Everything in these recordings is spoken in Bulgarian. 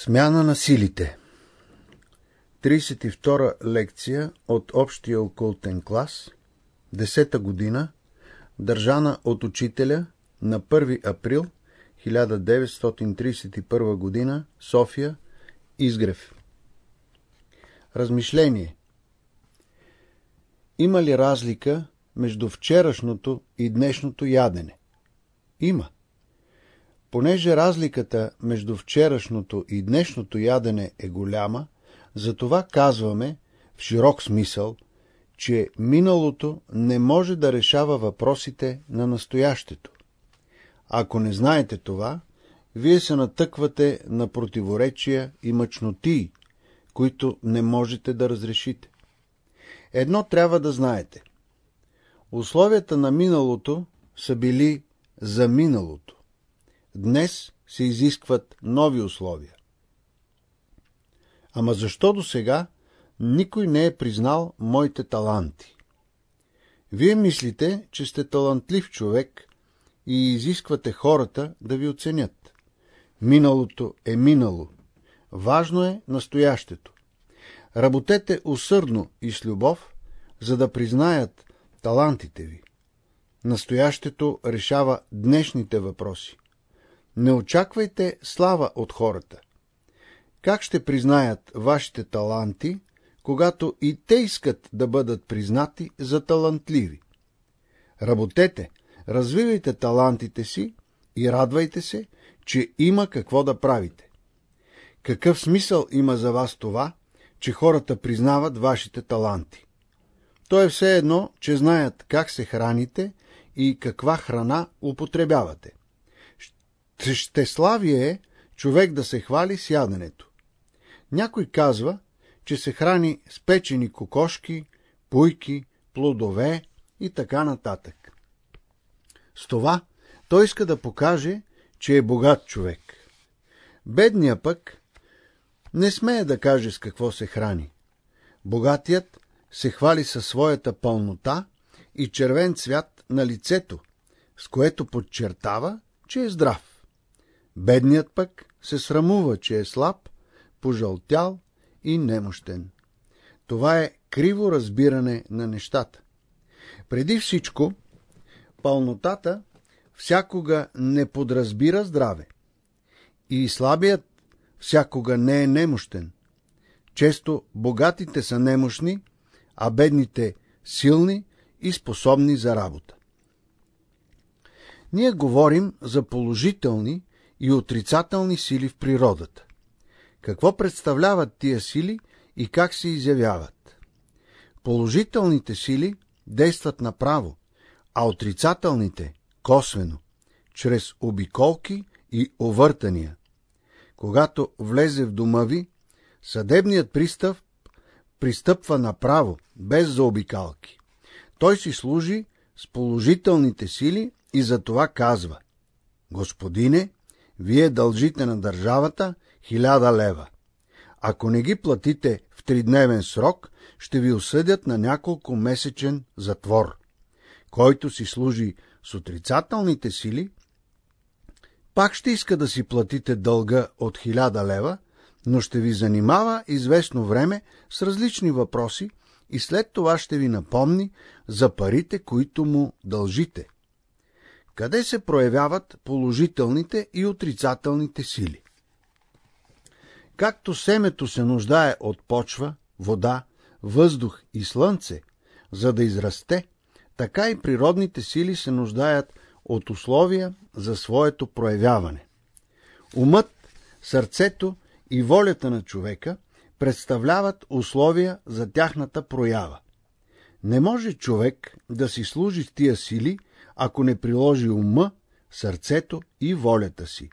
Смяна на силите 32 лекция от Общия окултен клас 10 година Държана от учителя на 1 април 1931 година София Изгрев Размишление Има ли разлика между вчерашното и днешното ядене? Има. Понеже разликата между вчерашното и днешното ядене е голяма, затова казваме, в широк смисъл, че миналото не може да решава въпросите на настоящето. Ако не знаете това, вие се натъквате на противоречия и мъчнотии, които не можете да разрешите. Едно трябва да знаете. Условията на миналото са били за миналото. Днес се изискват нови условия. Ама защо до сега никой не е признал моите таланти? Вие мислите, че сте талантлив човек и изисквате хората да ви оценят. Миналото е минало. Важно е настоящето. Работете усърдно и с любов, за да признаят талантите ви. Настоящето решава днешните въпроси. Не очаквайте слава от хората. Как ще признаят вашите таланти, когато и те искат да бъдат признати за талантливи? Работете, развивайте талантите си и радвайте се, че има какво да правите. Какъв смисъл има за вас това, че хората признават вашите таланти? То е все едно, че знаят как се храните и каква храна употребявате. Щеславие е човек да се хвали с яденето. Някой казва, че се храни с печени кокошки, пуйки, плодове и така нататък. С това той иска да покаже, че е богат човек. Бедния пък не смее да каже с какво се храни. Богатият се хвали със своята пълнота и червен цвят на лицето, с което подчертава, че е здрав. Бедният пък се срамува, че е слаб, пожълтял и немощен. Това е криво разбиране на нещата. Преди всичко, пълнотата всякога не подразбира здраве. И слабият всякога не е немощен. Често богатите са немощни, а бедните силни и способни за работа. Ние говорим за положителни и отрицателни сили в природата. Какво представляват тия сили и как се изявяват? Положителните сили действат направо, а отрицателните – косвено, чрез обиколки и овъртания. Когато влезе в дома ви, съдебният пристав пристъпва направо, без заобикалки. Той си служи с положителните сили и за това казва Господине, вие дължите на държавата хиляда лева. Ако не ги платите в тридневен срок, ще ви осъдят на няколко месечен затвор. Който си служи с отрицателните сили, пак ще иска да си платите дълга от хиляда лева, но ще ви занимава известно време с различни въпроси и след това ще ви напомни за парите, които му дължите – къде се проявяват положителните и отрицателните сили. Както семето се нуждае от почва, вода, въздух и слънце, за да израсте, така и природните сили се нуждаят от условия за своето проявяване. Умът, сърцето и волята на човека представляват условия за тяхната проява. Не може човек да си служи с тия сили, ако не приложи ума, сърцето и волята си.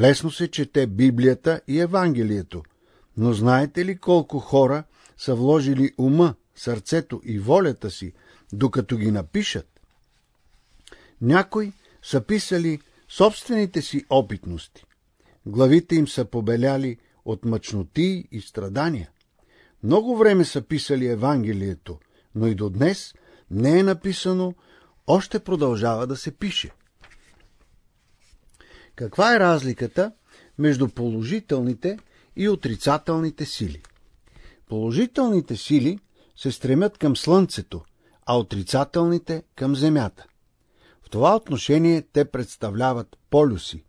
Лесно се чете Библията и Евангелието, но знаете ли колко хора са вложили ума, сърцето и волята си, докато ги напишат? Някои са писали собствените си опитности. Главите им са побеляли от мъчноти и страдания. Много време са писали Евангелието, но и до днес не е написано още продължава да се пише. Каква е разликата между положителните и отрицателните сили. Положителните сили се стремят към Слънцето, а отрицателните към Земята. В това отношение те представляват полюси.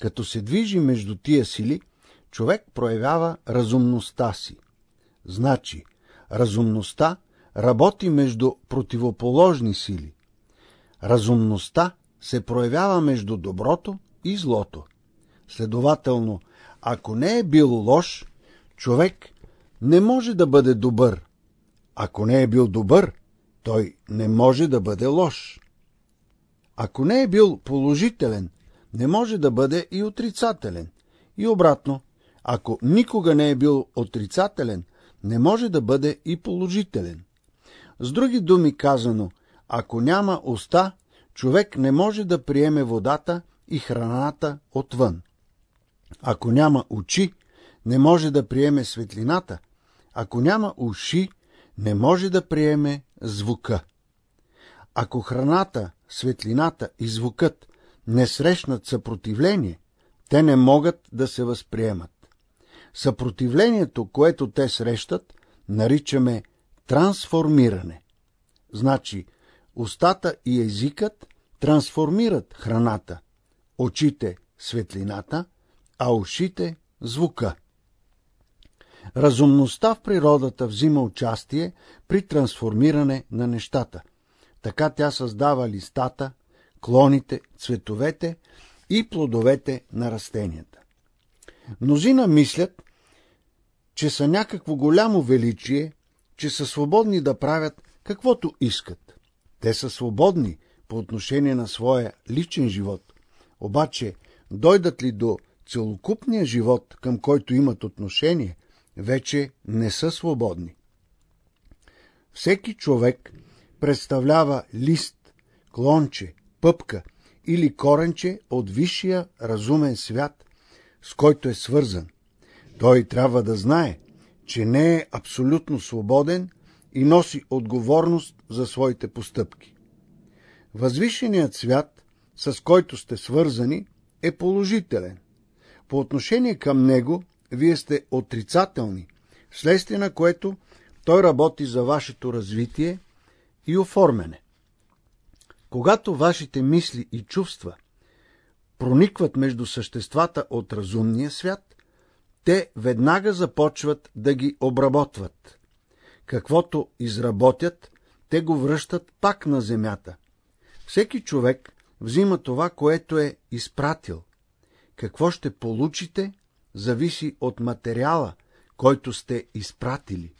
Като се движи между тия сили, човек проявява разумността си. Значи, разумността работи между противоположни сили. Разумността се проявява между доброто и злото. Следователно, ако не е бил лош, човек не може да бъде добър. Ако не е бил добър, той не може да бъде лош. Ако не е бил положителен, не може да бъде и отрицателен. И обратно, ако никога не е бил отрицателен, не може да бъде и положителен. С други думи казано, ако няма уста, човек не може да приеме водата и храната отвън. Ако няма очи, не може да приеме светлината. Ако няма уши, не може да приеме звука. Ако храната, светлината и звукът не срещнат съпротивление, те не могат да се възприемат. Съпротивлението, което те срещат, наричаме трансформиране. Значи, устата и езикът трансформират храната, очите – светлината, а ушите – звука. Разумността в природата взима участие при трансформиране на нещата. Така тя създава листата, клоните, цветовете и плодовете на растенията. Мнозина мислят, че са някакво голямо величие, че са свободни да правят каквото искат. Те са свободни по отношение на своя личен живот. Обаче, дойдат ли до целокупния живот, към който имат отношение, вече не са свободни. Всеки човек представлява лист, клонче, пъпка или коренче от висшия разумен свят, с който е свързан. Той трябва да знае, че не е абсолютно свободен и носи отговорност за своите постъпки. Възвишеният свят, с който сте свързани, е положителен. По отношение към него, вие сте отрицателни, вследствие на което той работи за вашето развитие и оформяне. Когато вашите мисли и чувства проникват между съществата от разумния свят, те веднага започват да ги обработват. Каквото изработят, те го връщат пак на земята. Всеки човек взима това, което е изпратил. Какво ще получите, зависи от материала, който сте изпратили.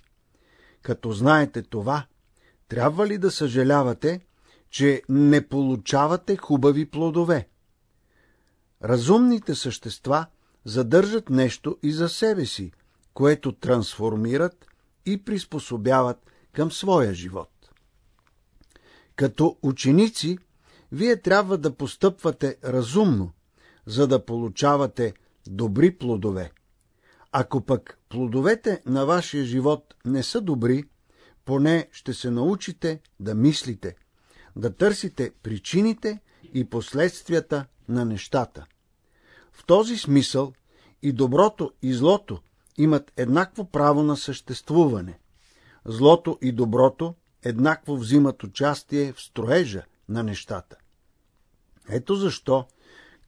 Като знаете това, трябва ли да съжалявате, че не получавате хубави плодове? Разумните същества задържат нещо и за себе си, което трансформират и приспособяват към своя живот. Като ученици, вие трябва да постъпвате разумно, за да получавате добри плодове. Ако пък плодовете на вашия живот не са добри, поне ще се научите да мислите, да търсите причините и последствията на нещата. В този смисъл и доброто и злото имат еднакво право на съществуване. Злото и доброто еднакво взимат участие в строежа на нещата. Ето защо,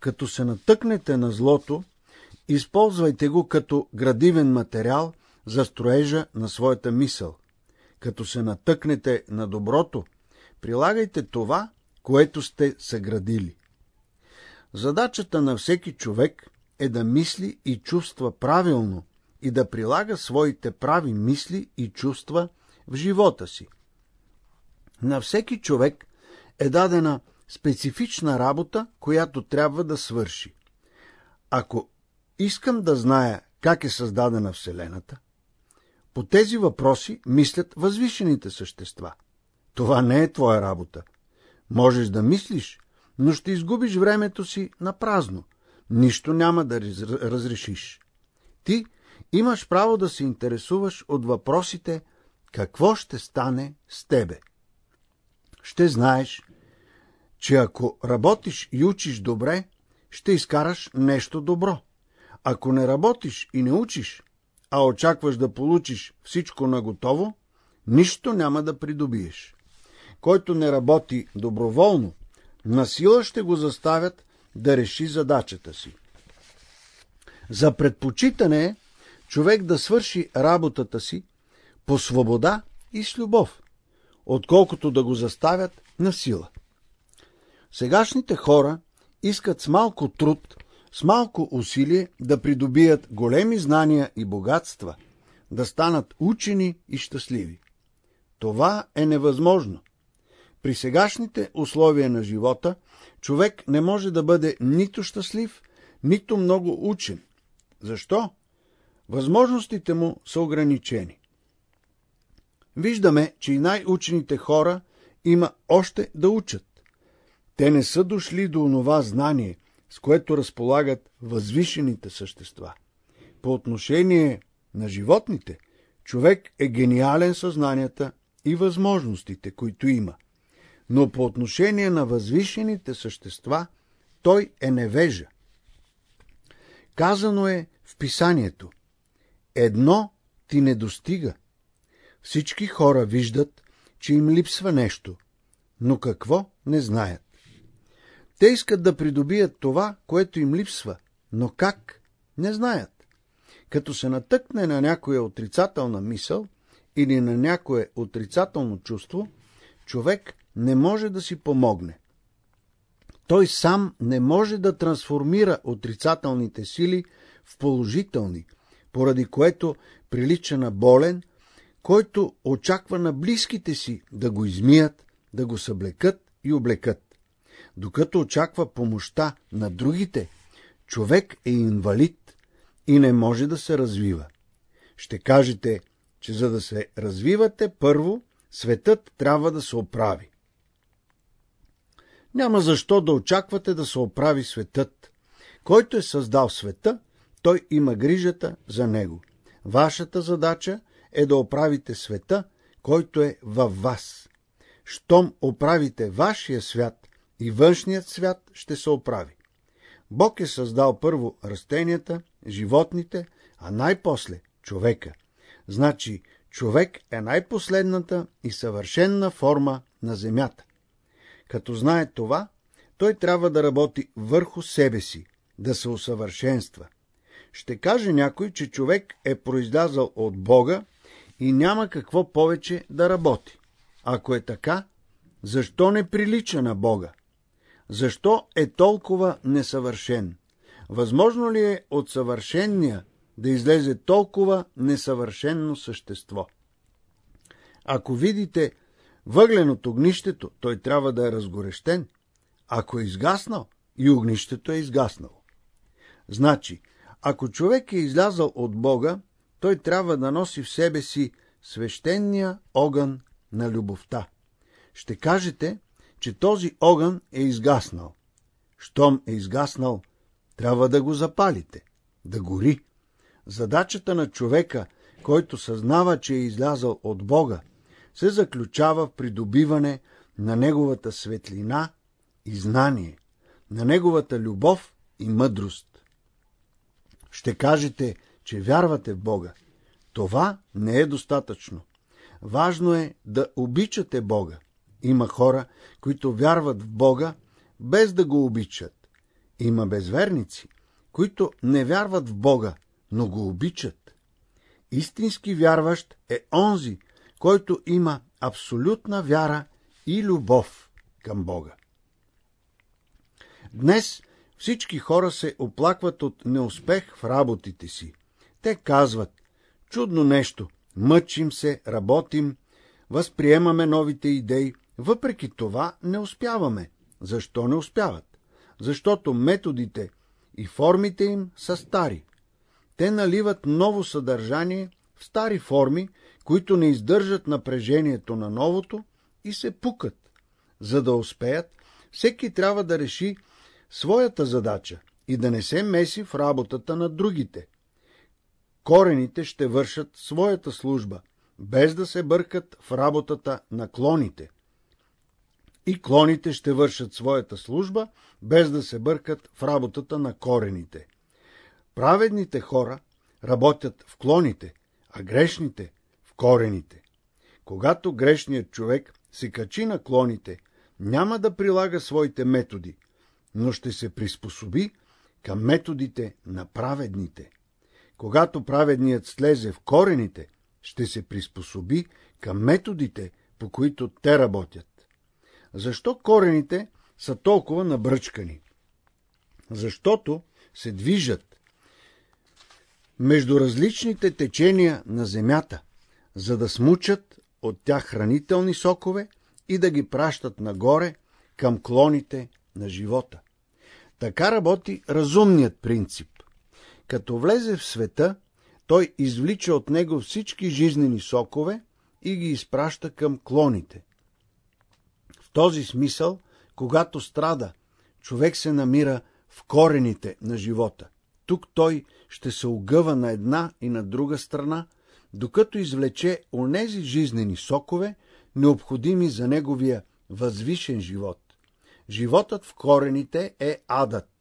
като се натъкнете на злото, използвайте го като градивен материал за строежа на своята мисъл. Като се натъкнете на доброто, прилагайте това, което сте съградили. Задачата на всеки човек е да мисли и чувства правилно и да прилага своите прави мисли и чувства в живота си. На всеки човек е дадена специфична работа, която трябва да свърши. Ако искам да зная как е създадена Вселената, по тези въпроси мислят възвишените същества. Това не е твоя работа. Можеш да мислиш, но ще изгубиш времето си на празно. Нищо няма да разрешиш. Ти имаш право да се интересуваш от въпросите какво ще стане с тебе. Ще знаеш, че ако работиш и учиш добре, ще изкараш нещо добро. Ако не работиш и не учиш, а очакваш да получиш всичко наготово, нищо няма да придобиеш. Който не работи доброволно, насила ще го заставят да реши задачата си. За предпочитане е човек да свърши работата си по свобода и с любов, отколкото да го заставят на сила. Сегашните хора искат с малко труд, с малко усилие да придобият големи знания и богатства, да станат учени и щастливи. Това е невъзможно. При сегашните условия на живота човек не може да бъде нито щастлив, нито много учен. Защо? Възможностите му са ограничени. Виждаме, че и най-учените хора има още да учат. Те не са дошли до онова знание, с което разполагат възвишените същества. По отношение на животните, човек е гениален съзнанията и възможностите, които има. Но по отношение на възвишените същества, той е невежа. Казано е в писанието Едно ти не достига. Всички хора виждат, че им липсва нещо, но какво не знаят. Те искат да придобият това, което им липсва, но как не знаят. Като се натъкне на някоя отрицателна мисъл или на някое отрицателно чувство, човек не може да си помогне. Той сам не може да трансформира отрицателните сили в положителни, поради което прилича на болен, който очаква на близките си да го измият, да го съблекат и облекат. Докато очаква помощта на другите, човек е инвалид и не може да се развива. Ще кажете, че за да се развивате, първо светът трябва да се оправи. Няма защо да очаквате да се оправи светът. Който е създал света, той има грижата за него. Вашата задача е да оправите света, който е във вас. Щом оправите вашия свят, и външният свят ще се оправи. Бог е създал първо растенията, животните, а най-после човека. Значи, човек е най-последната и съвършенна форма на земята. Като знае това, той трябва да работи върху себе си, да се усъвършенства. Ще каже някой, че човек е произлязал от Бога и няма какво повече да работи. Ако е така, защо не прилича на Бога? Защо е толкова несъвършен? Възможно ли е от съвършенния да излезе толкова несъвършенно същество? Ако видите въглен от огнището, той трябва да е разгорещен. Ако е изгаснал, и огнището е изгаснало. Значи, ако човек е излязал от Бога, той трябва да носи в себе си свещения огън на любовта. Ще кажете, че този огън е изгаснал. Щом е изгаснал, трябва да го запалите, да гори. Задачата на човека, който съзнава, че е излязъл от Бога, се заключава в придобиване на неговата светлина и знание, на неговата любов и мъдрост. Ще кажете, че вярвате в Бога. Това не е достатъчно. Важно е да обичате Бога. Има хора, които вярват в Бога, без да го обичат. Има безверници, които не вярват в Бога, но го обичат. Истински вярващ е онзи, който има абсолютна вяра и любов към Бога. Днес всички хора се оплакват от неуспех в работите си. Те казват, чудно нещо, мъчим се, работим, възприемаме новите идеи, въпреки това не успяваме. Защо не успяват? Защото методите и формите им са стари. Те наливат ново съдържание в стари форми, които не издържат напрежението на новото и се пукат. За да успеят, всеки трябва да реши своята задача и да не се меси в работата на другите. Корените ще вършат своята служба, без да се бъркат в работата на клоните. И клоните ще вършат своята служба, без да се бъркат в работата на корените. Праведните хора работят в клоните, а грешните – в корените. Когато грешният човек се качи на клоните, няма да прилага своите методи, но ще се приспособи към методите на праведните. Когато праведният слезе в корените, ще се приспособи към методите, по които те работят. Защо корените са толкова набръчкани? Защото се движат между различните течения на земята, за да смучат от тях хранителни сокове и да ги пращат нагоре към клоните на живота. Така работи разумният принцип. Като влезе в света, той извлича от него всички жизнени сокове и ги изпраща към клоните. В този смисъл, когато страда, човек се намира в корените на живота. Тук той ще се огъва на една и на друга страна, докато извлече онези жизнени сокове, необходими за неговия възвишен живот. Животът в корените е адът.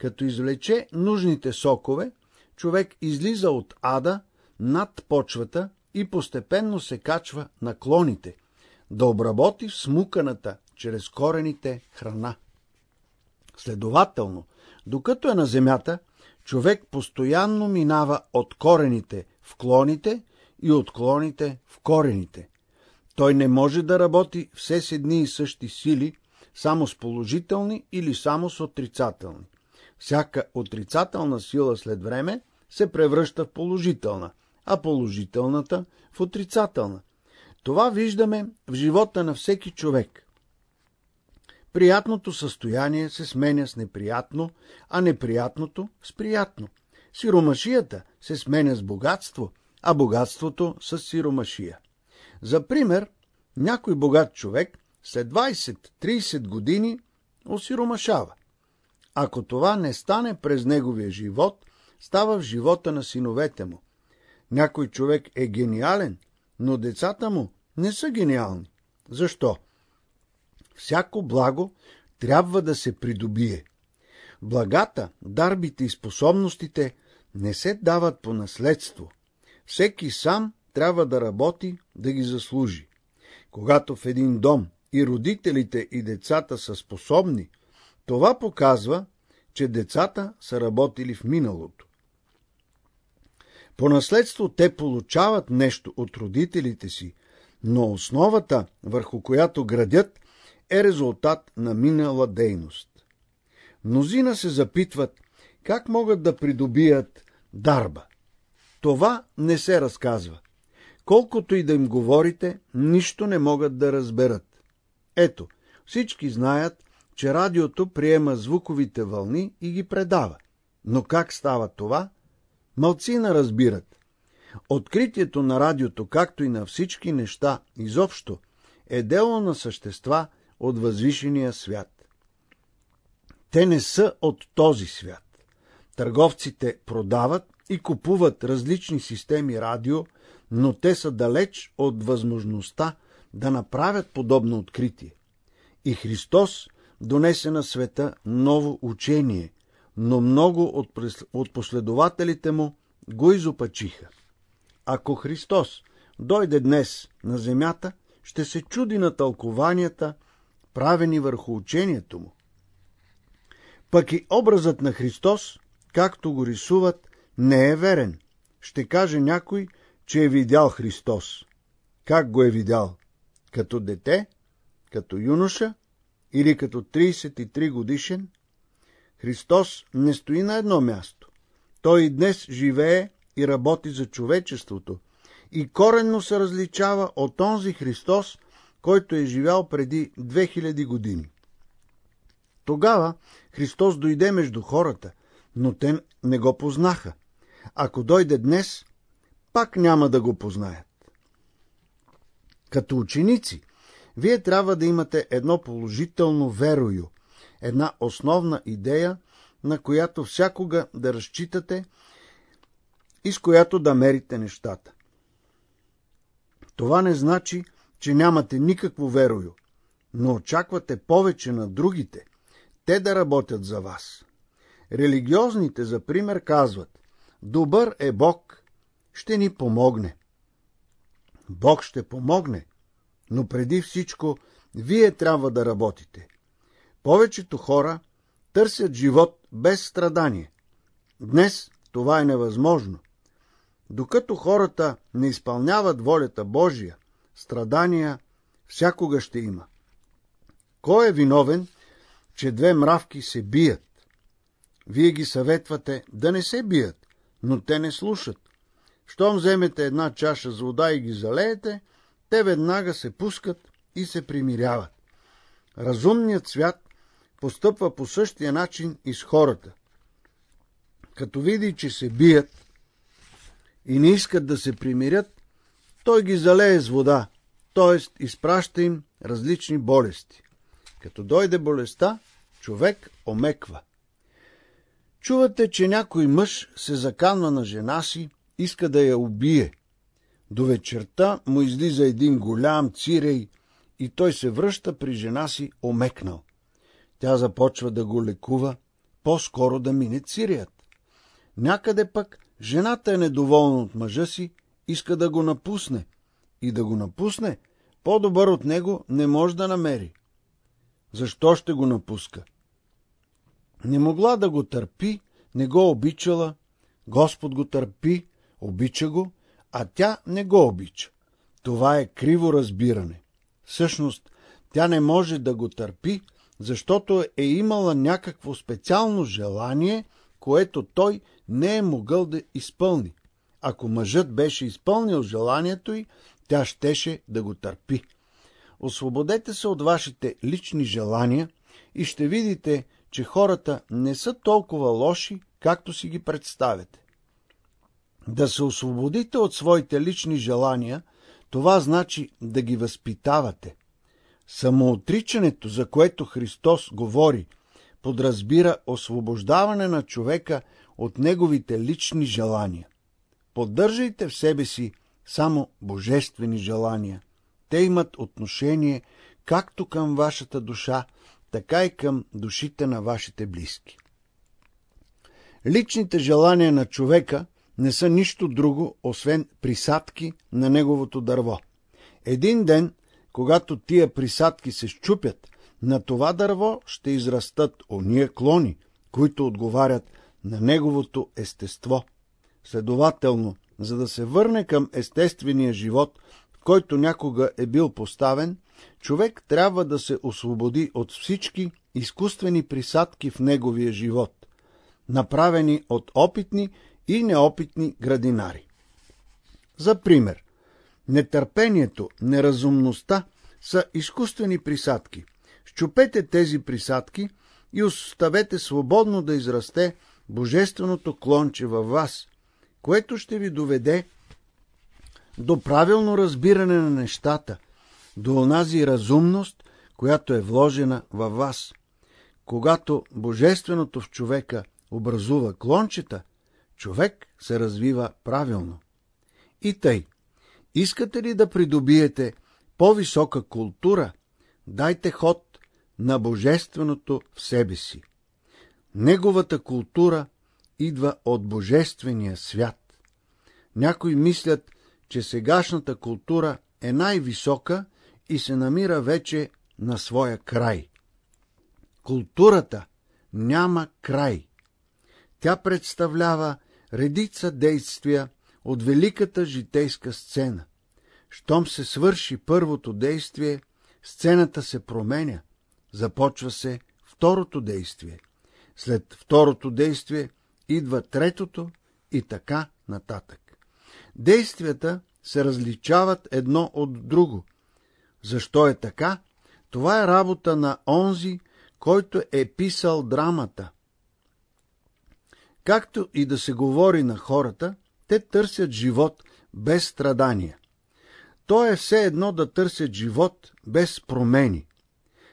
Като извлече нужните сокове, човек излиза от ада над почвата и постепенно се качва на клоните, да обработи в смуканата чрез корените храна. Следователно, докато е на земята, човек постоянно минава от корените в клоните и от клоните в корените. Той не може да работи все с едни и същи сили, само с положителни или само с отрицателни. Всяка отрицателна сила след време се превръща в положителна, а положителната в отрицателна. Това виждаме в живота на всеки човек. Приятното състояние се сменя с неприятно, а неприятното с приятно. Сиромашията се сменя с богатство, а богатството с сиромашия. За пример, някой богат човек след 20-30 години осиромашава. Ако това не стане през неговия живот, става в живота на синовете му. Някой човек е гениален, но децата му не са гениални. Защо? Всяко благо трябва да се придобие. Благата, дарбите и способностите не се дават по наследство. Всеки сам трябва да работи, да ги заслужи. Когато в един дом и родителите и децата са способни, това показва, че децата са работили в миналото. По наследство те получават нещо от родителите си, но основата, върху която градят, е резултат на минала дейност. Мнозина се запитват как могат да придобият дарба. Това не се разказва. Колкото и да им говорите, нищо не могат да разберат. Ето, всички знаят, че радиото приема звуковите вълни и ги предава. Но как става това? Малцина разбират. Откритието на радиото, както и на всички неща изобщо, е дело на същества от възвишения свят. Те не са от този свят. Търговците продават и купуват различни системи радио, но те са далеч от възможността да направят подобно откритие. И Христос донесе на света ново учение, но много от последователите му го изопачиха. Ако Христос дойде днес на земята, ще се чуди на тълкованията, правени върху учението му. Пък и образът на Христос, както го рисуват, не е верен. Ще каже някой, че е видял Христос. Как го е видял? Като дете? Като юноша? Или като 33 годишен? Христос не стои на едно място. Той и днес живее и работи за човечеството и коренно се различава от онзи Христос, който е живял преди 2000 години. Тогава Христос дойде между хората, но те не го познаха. Ако дойде днес, пак няма да го познаят. Като ученици, вие трябва да имате едно положително верою, една основна идея, на която всякога да разчитате и с която да мерите нещата. Това не значи, че нямате никакво верою, но очаквате повече на другите, те да работят за вас. Религиозните, за пример, казват Добър е Бог, ще ни помогне. Бог ще помогне, но преди всичко вие трябва да работите. Повечето хора търсят живот без страдание. Днес това е невъзможно. Докато хората не изпълняват волята Божия, страдания всякога ще има. Кой е виновен, че две мравки се бият? Вие ги съветвате да не се бият, но те не слушат. Щом вземете една чаша с вода и ги залеете, те веднага се пускат и се примиряват. Разумният свят постъпва по същия начин и с хората. Като види, че се бият и не искат да се примирят, той ги залее с вода, т.е. изпраща им различни болести. Като дойде болестта, човек омеква. Чувате, че някой мъж се заканва на жена си, иска да я убие. До вечерта му излиза един голям цирей и той се връща при жена си омекнал. Тя започва да го лекува, по-скоро да мине цирият. Някъде пък жената е недоволна от мъжа си, иска да го напусне. И да го напусне, по-добър от него не може да намери. Защо ще го напуска? Не могла да го търпи, не го обичала, Господ го търпи, обича го, а тя не го обича. Това е криво разбиране. Всъщност, тя не може да го търпи, защото е имала някакво специално желание, което той не е могъл да изпълни. Ако мъжът беше изпълнил желанието й, тя щеше да го търпи. Освободете се от вашите лични желания и ще видите, че хората не са толкова лоши, както си ги представяте. Да се освободите от своите лични желания, това значи да ги възпитавате. Самоотричането, за което Христос говори, подразбира освобождаване на човека от неговите лични желания. Поддържайте в себе си само божествени желания. Те имат отношение както към вашата душа, така и към душите на вашите близки. Личните желания на човека не са нищо друго, освен присадки на неговото дърво. Един ден, когато тия присадки се щупят, на това дърво ще израстат ония клони, които отговарят на неговото естество. Следователно, за да се върне към естествения живот, в който някога е бил поставен, човек трябва да се освободи от всички изкуствени присадки в неговия живот, направени от опитни и неопитни градинари. За пример, нетърпението, неразумността са изкуствени присадки. Щупете тези присадки и оставете свободно да израсте божественото клонче във вас, което ще ви доведе до правилно разбиране на нещата, до онази разумност, която е вложена във вас. Когато божественото в човека образува клончета, човек се развива правилно. И тъй, искате ли да придобиете по-висока култура, дайте ход на божественото в себе си. Неговата култура идва от божествения свят. Някои мислят, че сегашната култура е най-висока и се намира вече на своя край. Културата няма край. Тя представлява редица действия от великата житейска сцена. Щом се свърши първото действие, сцената се променя, започва се второто действие. След второто действие идва третото и така нататък. Действията се различават едно от друго. Защо е така? Това е работа на онзи, който е писал драмата. Както и да се говори на хората, те търсят живот без страдания. То е все едно да търсят живот без промени.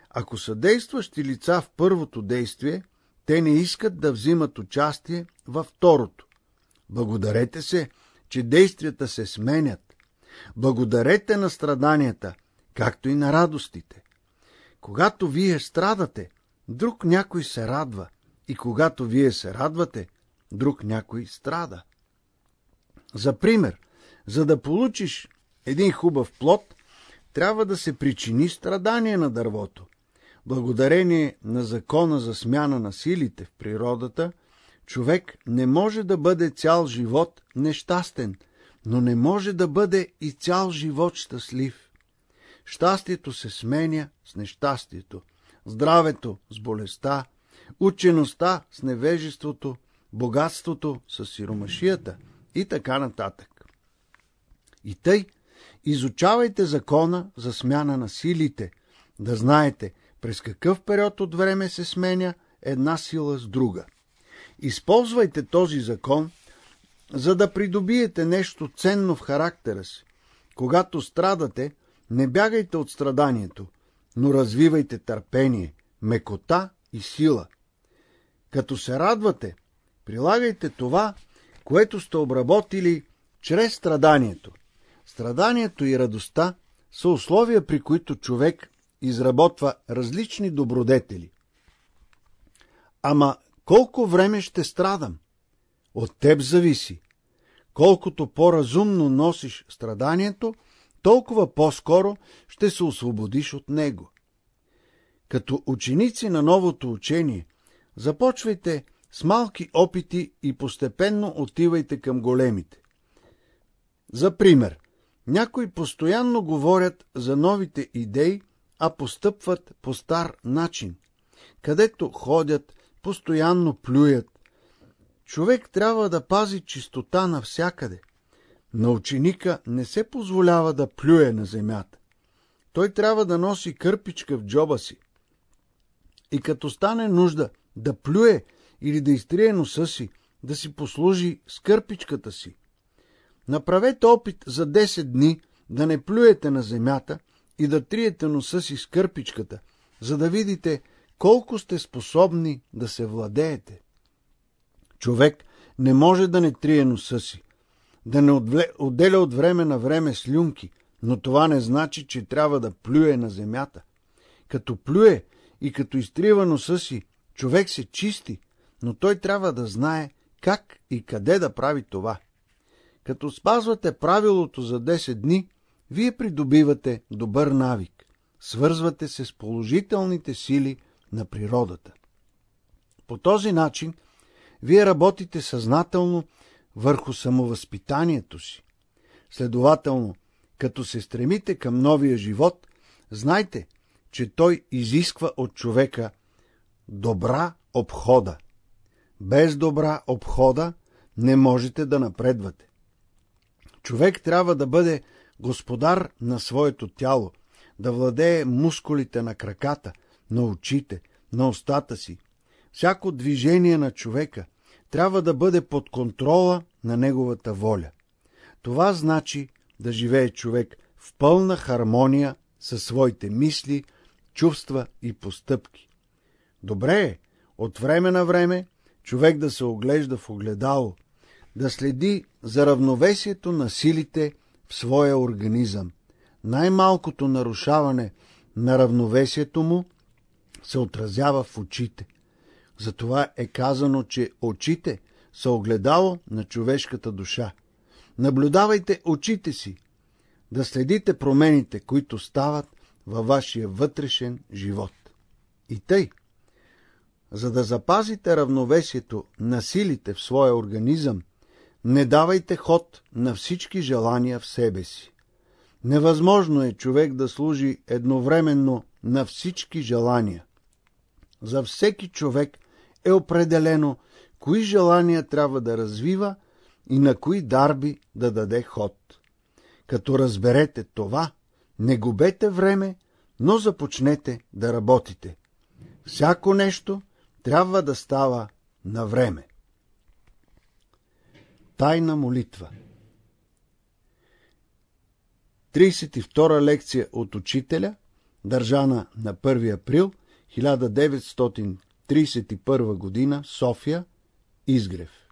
Ако са действащи лица в първото действие, те не искат да взимат участие във второто. Благодарете се, че действията се сменят. Благодарете на страданията, както и на радостите. Когато вие страдате, друг някой се радва и когато вие се радвате, друг някой страда. За пример, за да получиш един хубав плод, трябва да се причини страдание на дървото. Благодарение на закона за смяна на силите в природата, човек не може да бъде цял живот нещастен, но не може да бъде и цял живот щастлив. Щастието се сменя с нещастието, здравето с болестта, учеността с невежеството, богатството с сиромашията и така нататък. И тъй, изучавайте закона за смяна на силите, да знаете през какъв период от време се сменя една сила с друга. Използвайте този закон, за да придобиете нещо ценно в характера си. Когато страдате, не бягайте от страданието, но развивайте търпение, мекота и сила. Като се радвате, прилагайте това, което сте обработили чрез страданието. Страданието и радостта са условия, при които човек изработва различни добродетели. Ама колко време ще страдам? От теб зависи. Колкото по-разумно носиш страданието, толкова по-скоро ще се освободиш от него. Като ученици на новото учение, започвайте с малки опити и постепенно отивайте към големите. За пример, някои постоянно говорят за новите идеи, а постъпват по стар начин, където ходят, постоянно плюят. Човек трябва да пази чистота навсякъде. На ученика не се позволява да плюе на земята. Той трябва да носи кърпичка в джоба си. И като стане нужда да плюе или да изтрие носа си, да си послужи с кърпичката си. Направете опит за 10 дни да не плюете на земята и да триете носа си с кърпичката, за да видите колко сте способни да се владеете. Човек не може да не трие носа си, да не отделя от време на време слюнки, но това не значи, че трябва да плюе на земята. Като плюе и като изтрива носа си, човек се чисти, но той трябва да знае как и къде да прави това. Като спазвате правилото за 10 дни, вие придобивате добър навик, свързвате се с положителните сили на природата. По този начин, вие работите съзнателно върху самовъзпитанието си. Следователно, като се стремите към новия живот, знайте, че той изисква от човека добра обхода. Без добра обхода не можете да напредвате. Човек трябва да бъде господар на своето тяло, да владее мускулите на краката, на очите, на устата си. Всяко движение на човека трябва да бъде под контрола на неговата воля. Това значи да живее човек в пълна хармония със своите мисли, чувства и постъпки. Добре е, от време на време, човек да се оглежда в огледало, да следи за равновесието на силите в своя организъм. Най-малкото нарушаване на равновесието му се отразява в очите. Затова е казано, че очите са огледало на човешката душа. Наблюдавайте очите си, да следите промените, които стават във вашия вътрешен живот. И тъй, за да запазите равновесието на силите в своя организъм, не давайте ход на всички желания в себе си. Невъзможно е човек да служи едновременно на всички желания. За всеки човек е определено кои желания трябва да развива и на кои дарби да даде ход. Като разберете това, не губете време, но започнете да работите. Всяко нещо трябва да става на време. Тайна молитва 32 лекция от учителя, държана на 1 април 1931 г. София, Изгрев